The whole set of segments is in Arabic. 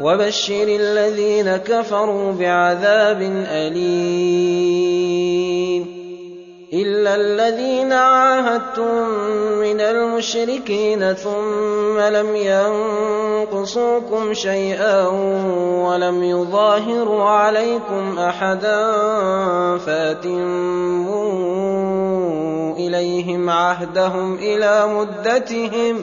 وَبَشِّرِ الَّذِينَ كَفَرُوا بِعَذَابٍ أَلِيمٍ. إِلَّا الَّذِينَ عَاهَدتُّم مِّنَ الْمُشْرِكِينَ ثُمَّ لَمْ يَنقُصُوكُمْ شَيْئًا وَلَمْ يُظَاهِرُوا عَلَيْكُمْ أَحَدًا فَأَتِمُّوا إِلَيْهِمْ عَهْدَهُمْ إِلَىٰ مُدَّتِهِمْ ۚ.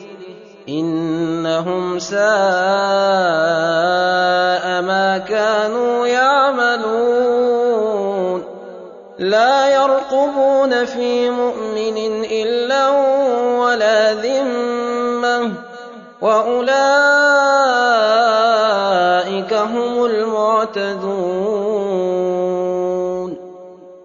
إِنَّهُمْ سَاءَ مَا كَانُوا يَعْمَلُونَ. لَا يَرْقُبُونَ فِي مُؤْمِنٍ إِلًّا وَلَا ذِمَّةً ۚ. وَأُولَٰئِكَ هُمُ الْمُعْتَدُونَ.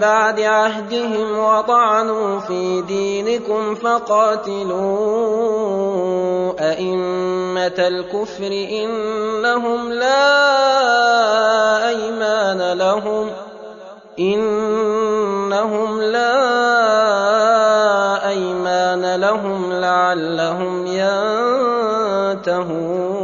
بَعْدِ عَهْدِهِمْ وَطَعَنُوا فِي دِينِكُمْ فَقَاتِلُوا أَئِمَّةَ الْكُفْرِ ۙ إِنَّهُمْ لَا أَيْمَانَ لَهُمْ لَعَلَّهُمْ يَنتَهُونَ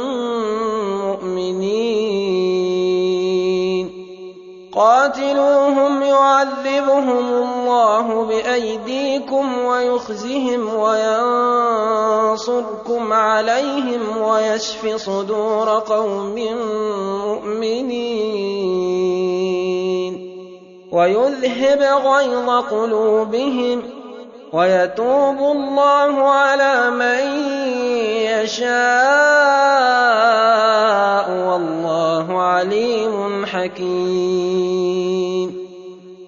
قاتلوهم يعذبهم الله بأيديكم ويخزهم وينصركم عليهم ويشف صدور قوم مؤمنين ويذهب غيظ قلوبهم ويتوب الله على من يشاء والله عليم حكيم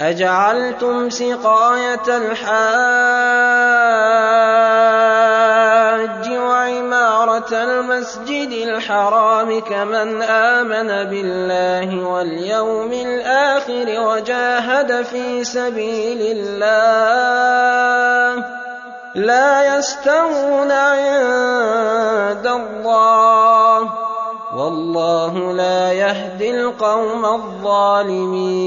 أجعلتم سقاية الحاج وعمارة المسجد الحرام كمن آمن بالله واليوم الآخر وجاهد في سبيل الله لا يستوون عند الله والله لا يهدي القوم الظالمين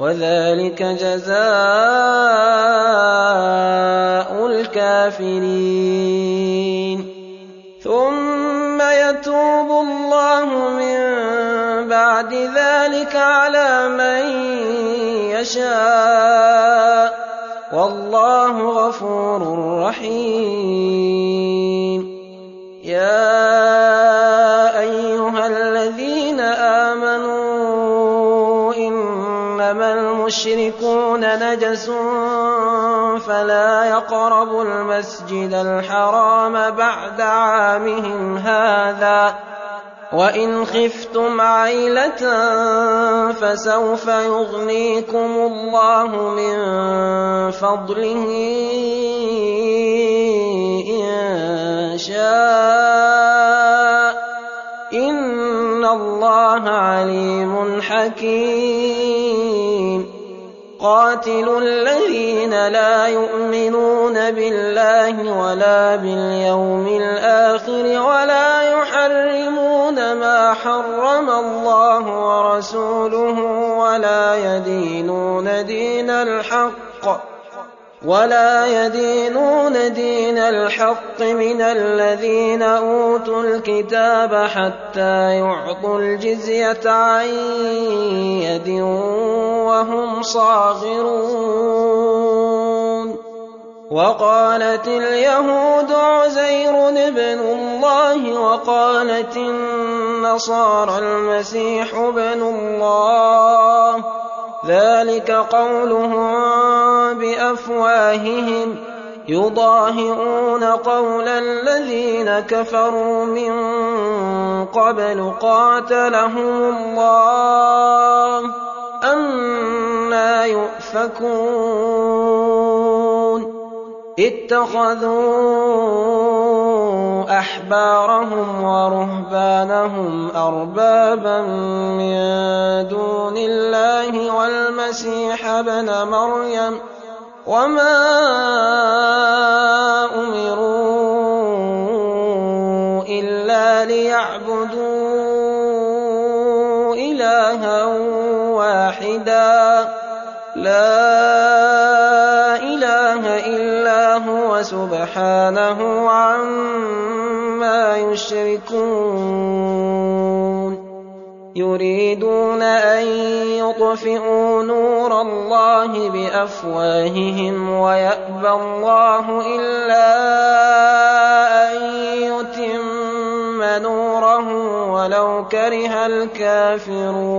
وذلك جزاء الكافرين. ثم يتوب الله من بعد ذلك على من يشاء. والله غفور رحيم. يا انما المشركون نجس فلا يقربوا المسجد الحرام بعد عامهم هذا. وإن خفتم عيلة فسوف يغنيكم الله من فضله إن شاء. الله عليم حكيم. قاتلوا الذين لا يؤمنون بالله ولا باليوم الآخر ولا يحرمون ما حرم الله ورسوله ولا يدينون دين الحق. ولا يدينون دين الحق من الذين أوتوا الكتاب حتى يعطوا الجزية عن يد وهم صاغرون. وقالت اليهود عزير ابن الله وقالت النصارى المسيح ابن الله. ذلك قولهم بأفواههم يضاهئون قول الذين كفروا من قبل قاتلهم الله أنا يؤفكون اتخذوا أحبارهم ورهبانهم أربابا من دون الله والمسيح ابن مريم وما أمروا إلا ليعبدوا إلها واحدا. لا سبحانه عما يشركون. يريدون أن يطفئوا نور الله بأفواههم ويأبى الله إلا أن يتم نوره ولو كره الكافرون.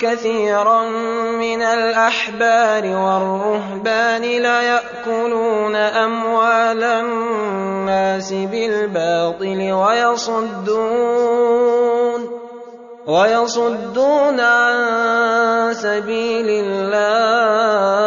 كثيرا من الأحبار والرهبان ليأكلون أموال الناس بالباطل ويصدون ويصدون عن سبيل الله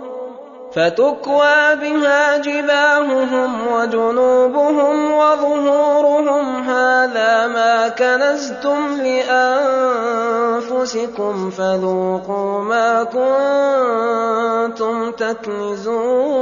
فتكوى بها جباههم وجنوبهم وظهورهم. هذا ما كنزتم لأنفسكم فذوقوا ما كنتم تكنزون.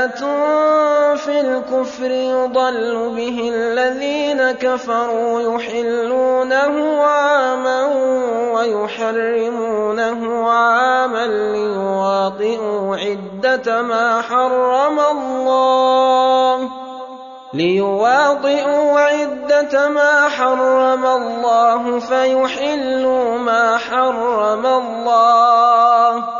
زيادة في الكفر يضل به الذين كفروا يحلونه عاما ويحرمونه عاما ليواطئوا عدة ما حرم الله ليواطئوا عدة ما حرم الله فيحلوا ما حرم الله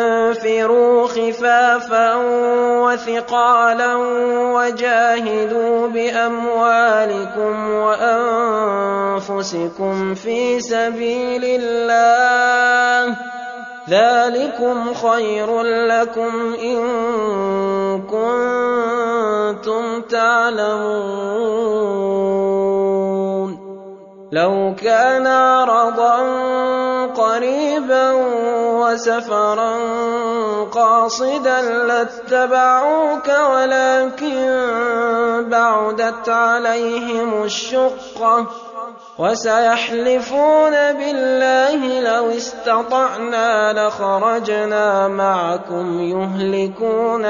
انفروا خفافا وثقالا وجاهدوا بأموالكم وأنفسكم في سبيل الله. ذلكم خير لكم إن كنتم تعلمون. لو كان عرضا وسفرا قاصدا لاتبعوك ولكن بعدت عليهم الشقة. وسيحلفون بالله لو استطعنا لخرجنا معكم يهلكون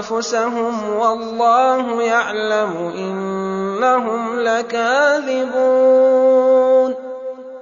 أنفسهم والله يعلم إنهم لكاذبون.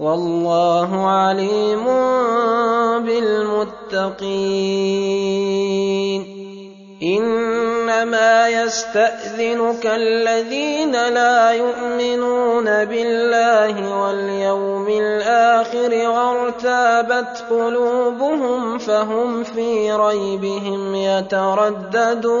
والله عليم بالمتقين. إنما يستأذنك الذين لا يؤمنون بالله واليوم الآخر وارتابت قلوبهم فهم في ريبهم يترددون.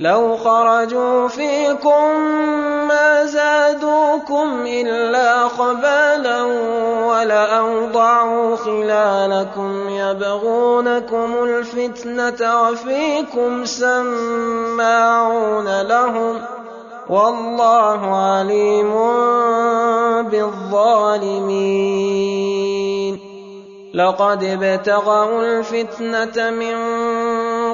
لو خرجوا فيكم ما زادوكم إلا خبالا ولأوضعوا خلالكم يبغونكم الفتنة وفيكم سماعون لهم والله عليم بالظالمين. لقد ابتغوا الفتنة من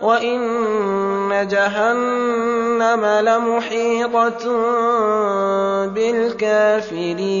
وإن جهنم لمحيطة بالكافرين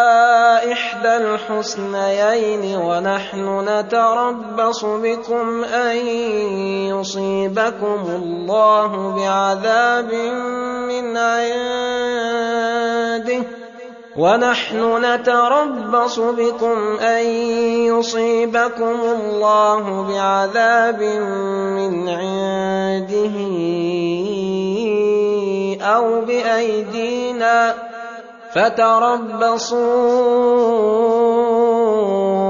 إحدى الحسنيين ونحن نتربص بكم أن يصيبكم الله بعذاب من عنده. ونحن نتربص بكم أن يصيبكم الله بعذاب من عنده أو بأيدينا. فتربصوا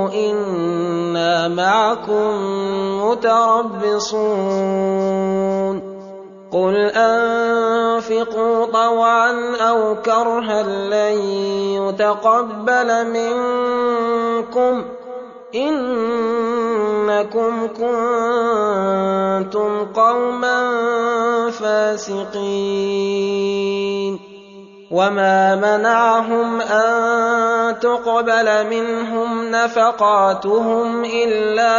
إنا معكم متربصون. قل أنفقوا طوعا أو كرها لن يتقبل منكم. إنكم كنتم قوما فاسقين. وما منعهم أن تقبل منهم نفقاتهم إلا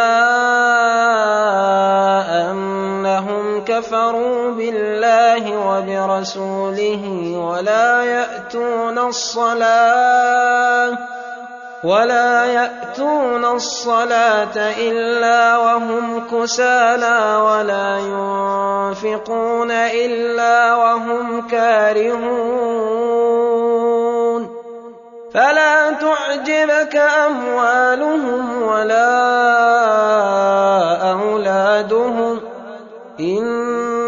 أنهم كفروا بالله وبرسوله ولا يأتون الصلاة ولا يأتون الصلاة إلا وهم كسالى ولا ينفقون إلا وهم كارهون فلا تعجبك أموالهم ولا أولادهم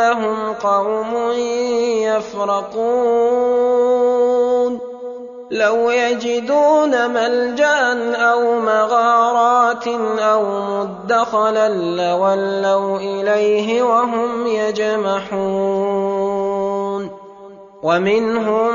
ولكنهم قوم يفرقون. لو يجدون ملجأ أو مغارات أو مدخلا لولوا إليه وهم يجمحون. ومنهم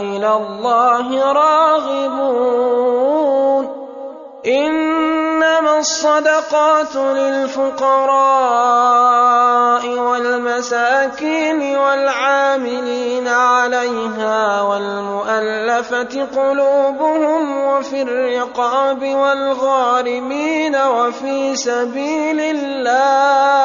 إلى الله راغبون. إنما الصدقات للفقراء والمساكين والعاملين عليها والمؤلفة قلوبهم وفي الرقاب والغارمين وفي سبيل الله.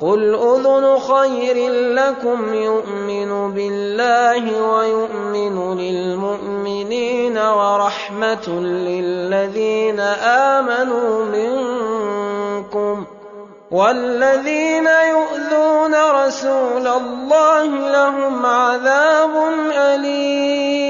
قل اذن خير لكم يؤمن بالله ويؤمن للمؤمنين ورحمه للذين امنوا منكم والذين يؤذون رسول الله لهم عذاب اليم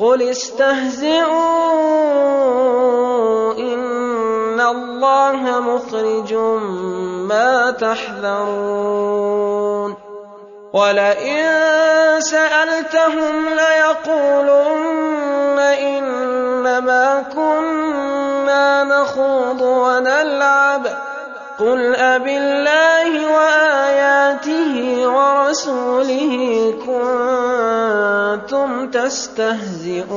قل استهزئوا ان الله مخرج ما تحذرون ولئن سالتهم ليقولن انما كنا نخوض ونلعب قل أبالله وآياته ورسوله كنتم تستهزئون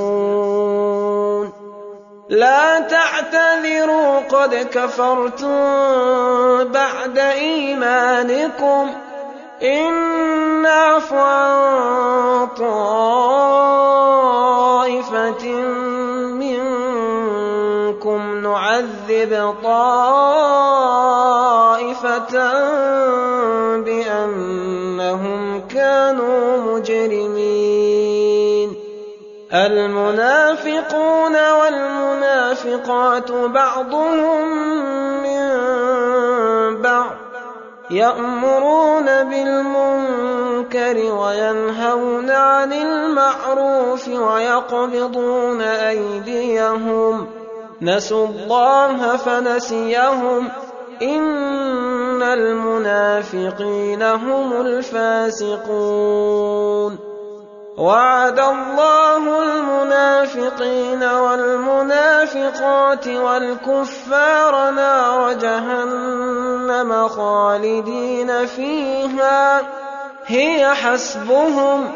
لا تعتذروا قد كفرتم بعد إيمانكم إن نعف عن طائفة منكم نعذب طائفة بأنهم كانوا مجرمين. المنافقون والمنافقات بعضهم من بعض يأمرون بالمنكر وينهون عن المعروف ويقبضون أيديهم. نسوا الله فنسيهم. إن المنافقين هم الفاسقون وعد الله المنافقين والمنافقات والكفار نار جهنم خالدين فيها هي حسبهم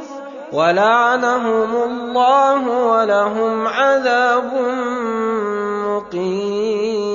ولعنهم الله ولهم عذاب مقيم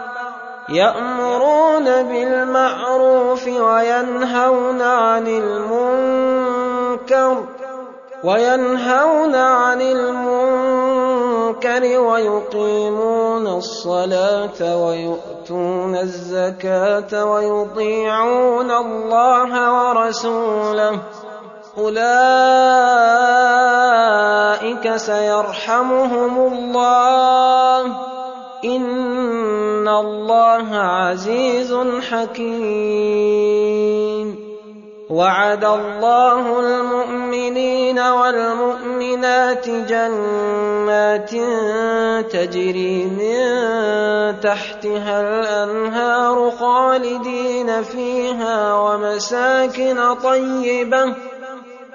يأمرون بالمعروف وينهون عن المنكر وينهون عن المنكر ويقيمون الصلاة ويؤتون الزكاة ويطيعون الله ورسوله. أولئك سيرحمهم الله. إن الله عزيز حكيم. وعد الله المؤمنين والمؤمنات جنات تجري من تحتها الأنهار خالدين فيها ومساكن طيبة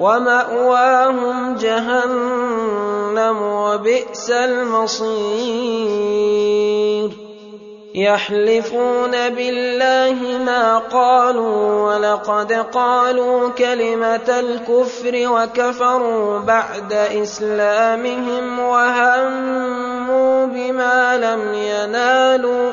ومأواهم جهنم وبئس المصير. يحلفون بالله ما قالوا ولقد قالوا كلمة الكفر وكفروا بعد إسلامهم وهموا بما لم ينالوا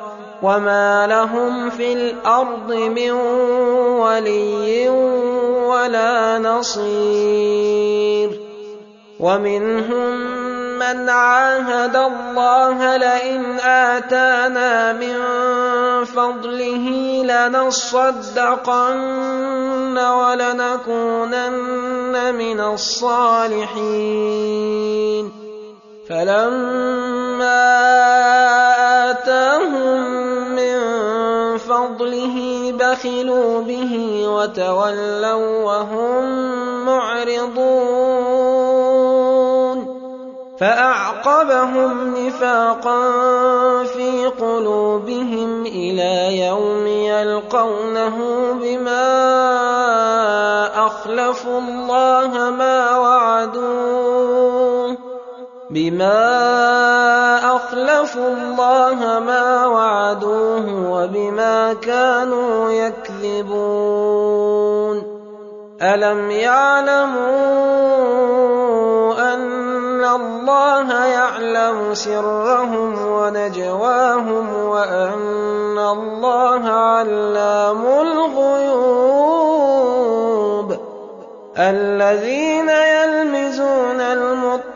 وما لهم في الأرض من ولي ولا نصير ومنهم من عاهد الله لئن آتانا من فضله لنصدقن ولنكونن من الصالحين فلما آتاهم من فضله بخلوا به وتولوا وهم معرضون. فأعقبهم نفاقا في قلوبهم إلى يوم يلقونه بما أخلفوا الله ما وعدوه بما أخلفوا الله ما وعدوه وبما كانوا يكذبون. ألم يعلموا أن الله يعلم سرهم ونجواهم وأن اللَّهَ عَلَّامُ الْغُيُوبِ؟ الَّذِينَ يَلْمِزُونَ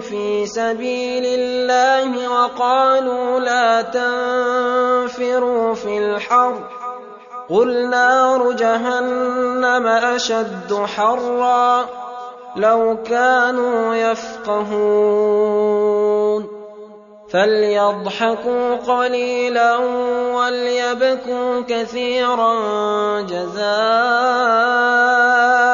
فِي سَبِيلِ اللَّهِ وَقَالُوا لَا تَنفِرُوا فِي الْحَرِّ ۗ. قُلْ نَارُ جَهَنَّمَ أَشَدُّ حَرًّا ۚ. لَّوْ كَانُوا يَفْقَهُونَ. فَلْيَضْحَكُوا قَلِيلًا وَلْيَبْكُوا كَثِيرًا جَزَاءً.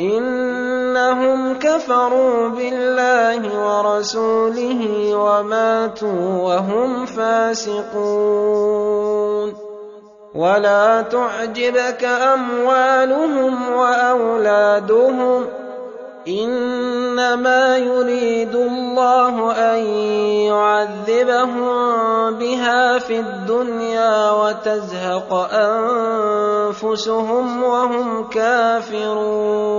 إِنَّهُمْ كَفَرُوا بِاللَّهِ وَرَسُولِهِ وَمَاتُوا وَهُمْ فَاسِقُونَ. وَلَا تُعْجِبْكَ أَمْوَالُهُمْ وَأَوْلَادُهُمْ ۚ إِنَّمَا يُرِيدُ اللَّهُ أَن يُعَذِّبَهُم بِهَا فِي الدُّنْيَا وَتَزْهَقَ أَنفُسُهُمْ وَهُمْ كَافِرُونَ.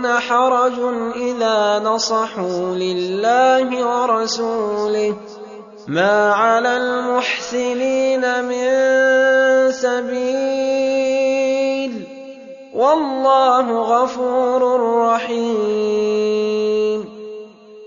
ينفقون حرج إذا نصحوا لله ورسوله. ما على المحسنين من سبيل. والله غفور رحيم.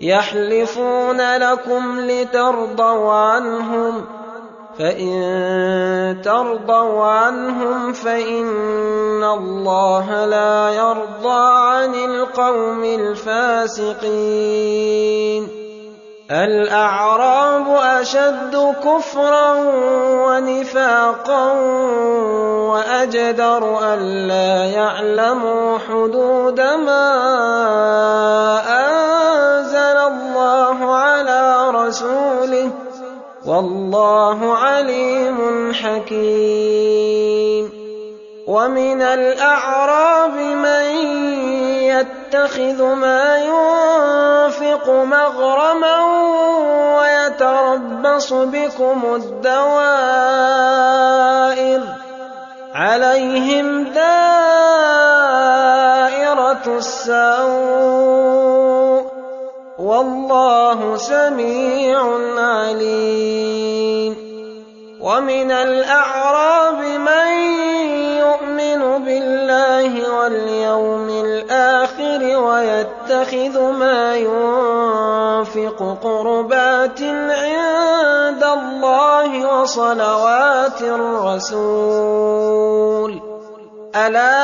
يحلفون لكم لترضوا عنهم فإن ترضوا عنهم فإن الله لا يرضى عن القوم الفاسقين. الأعراب أشد كفرا ونفاقا وأجدر ألا يعلموا حدود ما أنزل الله على رسوله والله عليم حكيم. ومن الأعراب من يتخذ ما ينفق مغرما ويتربص بكم الدوائر. عليهم دائرة السوء. والله سميع عليم. ومن الأعراب من يؤمن بالله واليوم ويتخذ ما ينفق قربات عند الله وصلوات الرسول. ألا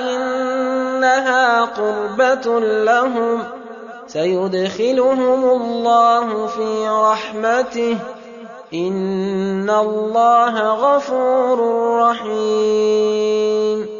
إنها قربة لهم. سيدخلهم الله في رحمته. إن الله غفور رحيم.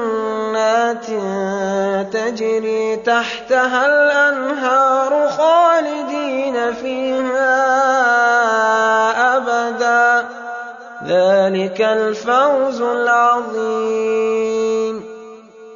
جنات تجري تحتها الأنهار خالدين فيها أبدا. ذلك الفوز العظيم.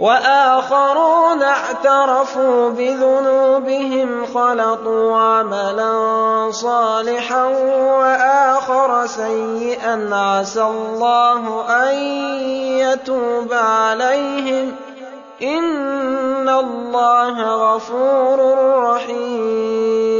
وآخرون اعترفوا بذنوبهم خلطوا عملا صالحا وآخر سيئا. عسى الله أن يتوب عليهم. إن الله غفور رحيم.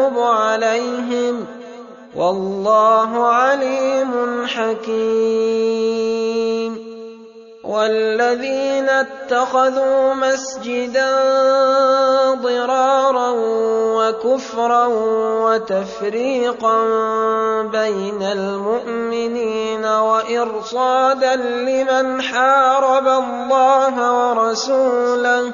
والله عليم حكيم. والذين اتخذوا مسجدا ضرارا وكفرا وتفريقا بين المؤمنين وإرصادا لمن حارب الله ورسوله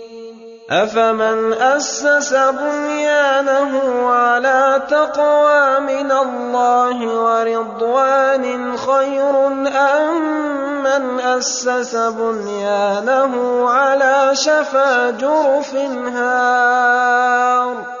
أفمن أسس بنيانه على تقوى من الله ورضوان خير أم من أسس بنيانه على شفا جرف هار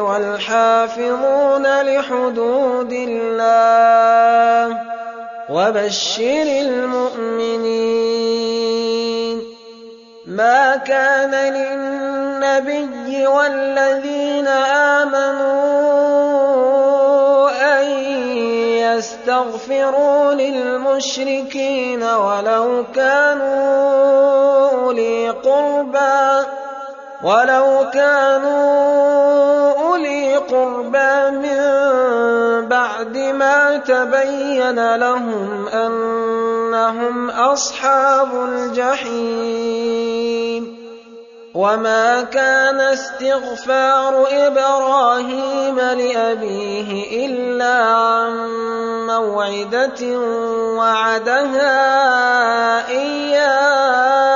والحافظون لحدود الله وبشر المؤمنين ما كان للنبي والذين آمنوا أن يستغفروا للمشركين ولو كانوا أولي قربى ولو كانوا أولي قربى من بعد ما تبين لهم أنهم أصحاب الجحيم وما كان استغفار إبراهيم لأبيه إلا عن موعدة وعدها إياه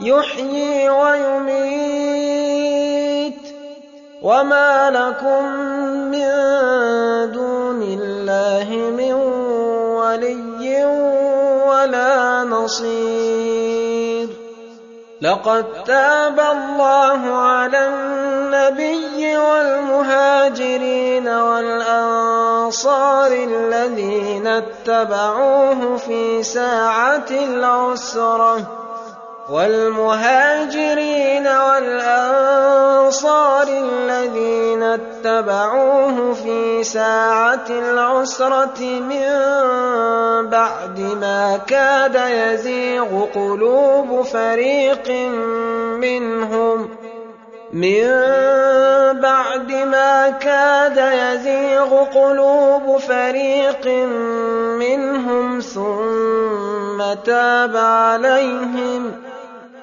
يحيي ويميت. وما لكم من دون الله من ولي ولا نصير. لقد تاب الله على النبي والمهاجرين والأنصار الذين اتبعوه في ساعة العسرة. والمهاجرين والأنصار الذين اتبعوه في ساعة العسرة من بعد ما كاد يزيغ قلوب فريق منهم. من بعد ما كاد يزيغ قلوب فريق منهم ثم تاب عليهم.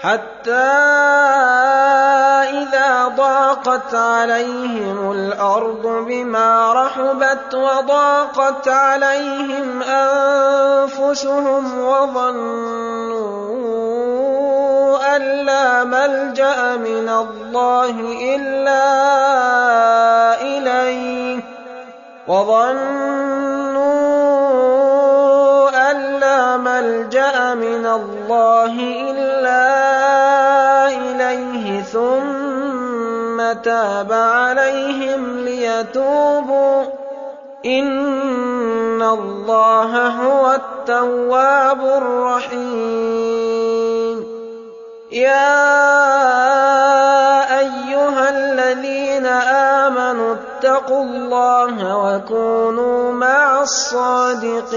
حتى إذا ضاقت عليهم الأرض بما رحبت وضاقت عليهم أنفسهم وظنوا أن لا ملجأ من الله إلا إليه وظنوا ملجأ من الله إلا إليه ثم تاب عليهم ليتوبوا. إن الله هو التواب الرحيم. يا أيها الذين آمنوا اتقوا الله وكونوا مع الصادقين.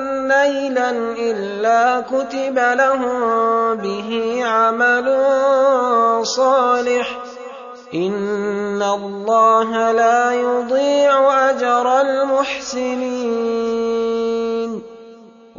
نيلا إلا كتب لهم به عمل صالح إن الله لا يضيع أجر المحسنين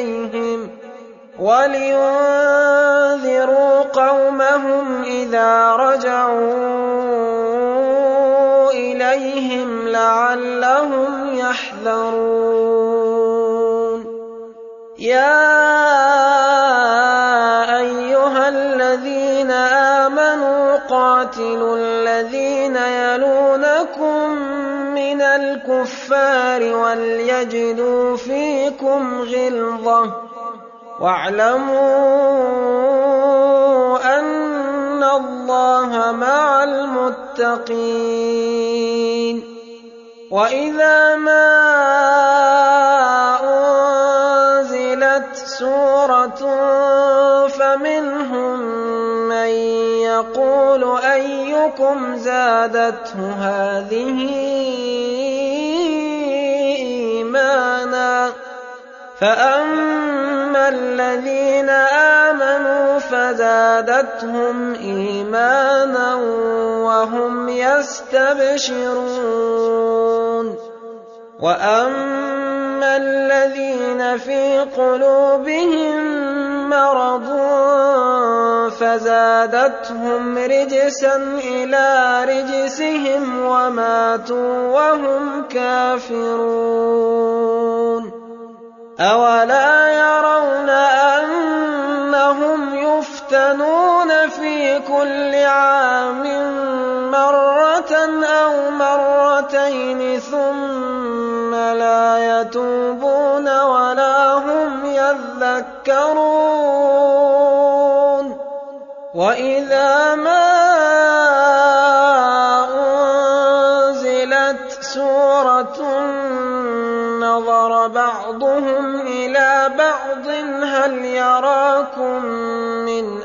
إليهم ولينذروا قومهم إذا رجعوا إليهم لعلهم يحذرون. يا الكفار وليجدوا فيكم غلظة. واعلموا أن الله مع المتقين. وإذا ما أنزلت سورة فمنهم من يقول أيكم زادته هذه إيمانا فأما الذين آمنوا فزادتهم إيمانا وهم يستبشرون وأما الذين في قلوبهم مرض فزادتهم رجسا إلى رجسهم وماتوا وهم كافرون أولا يرون أنهم يفتنون في كل عام مرة أو مرتين ثم لا يتوبون ولا هم يذكرون وإذا ما أنزلت سورة نظر بعضهم إلى بعض هل يراكم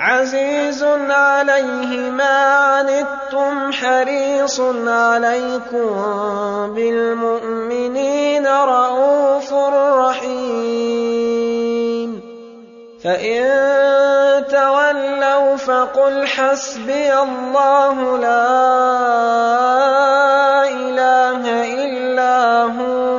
عزيز عليه ما عنتم حريص عليكم بالمؤمنين رءوف رحيم. فإن تولوا فقل حسبي الله لا إله إلا هو.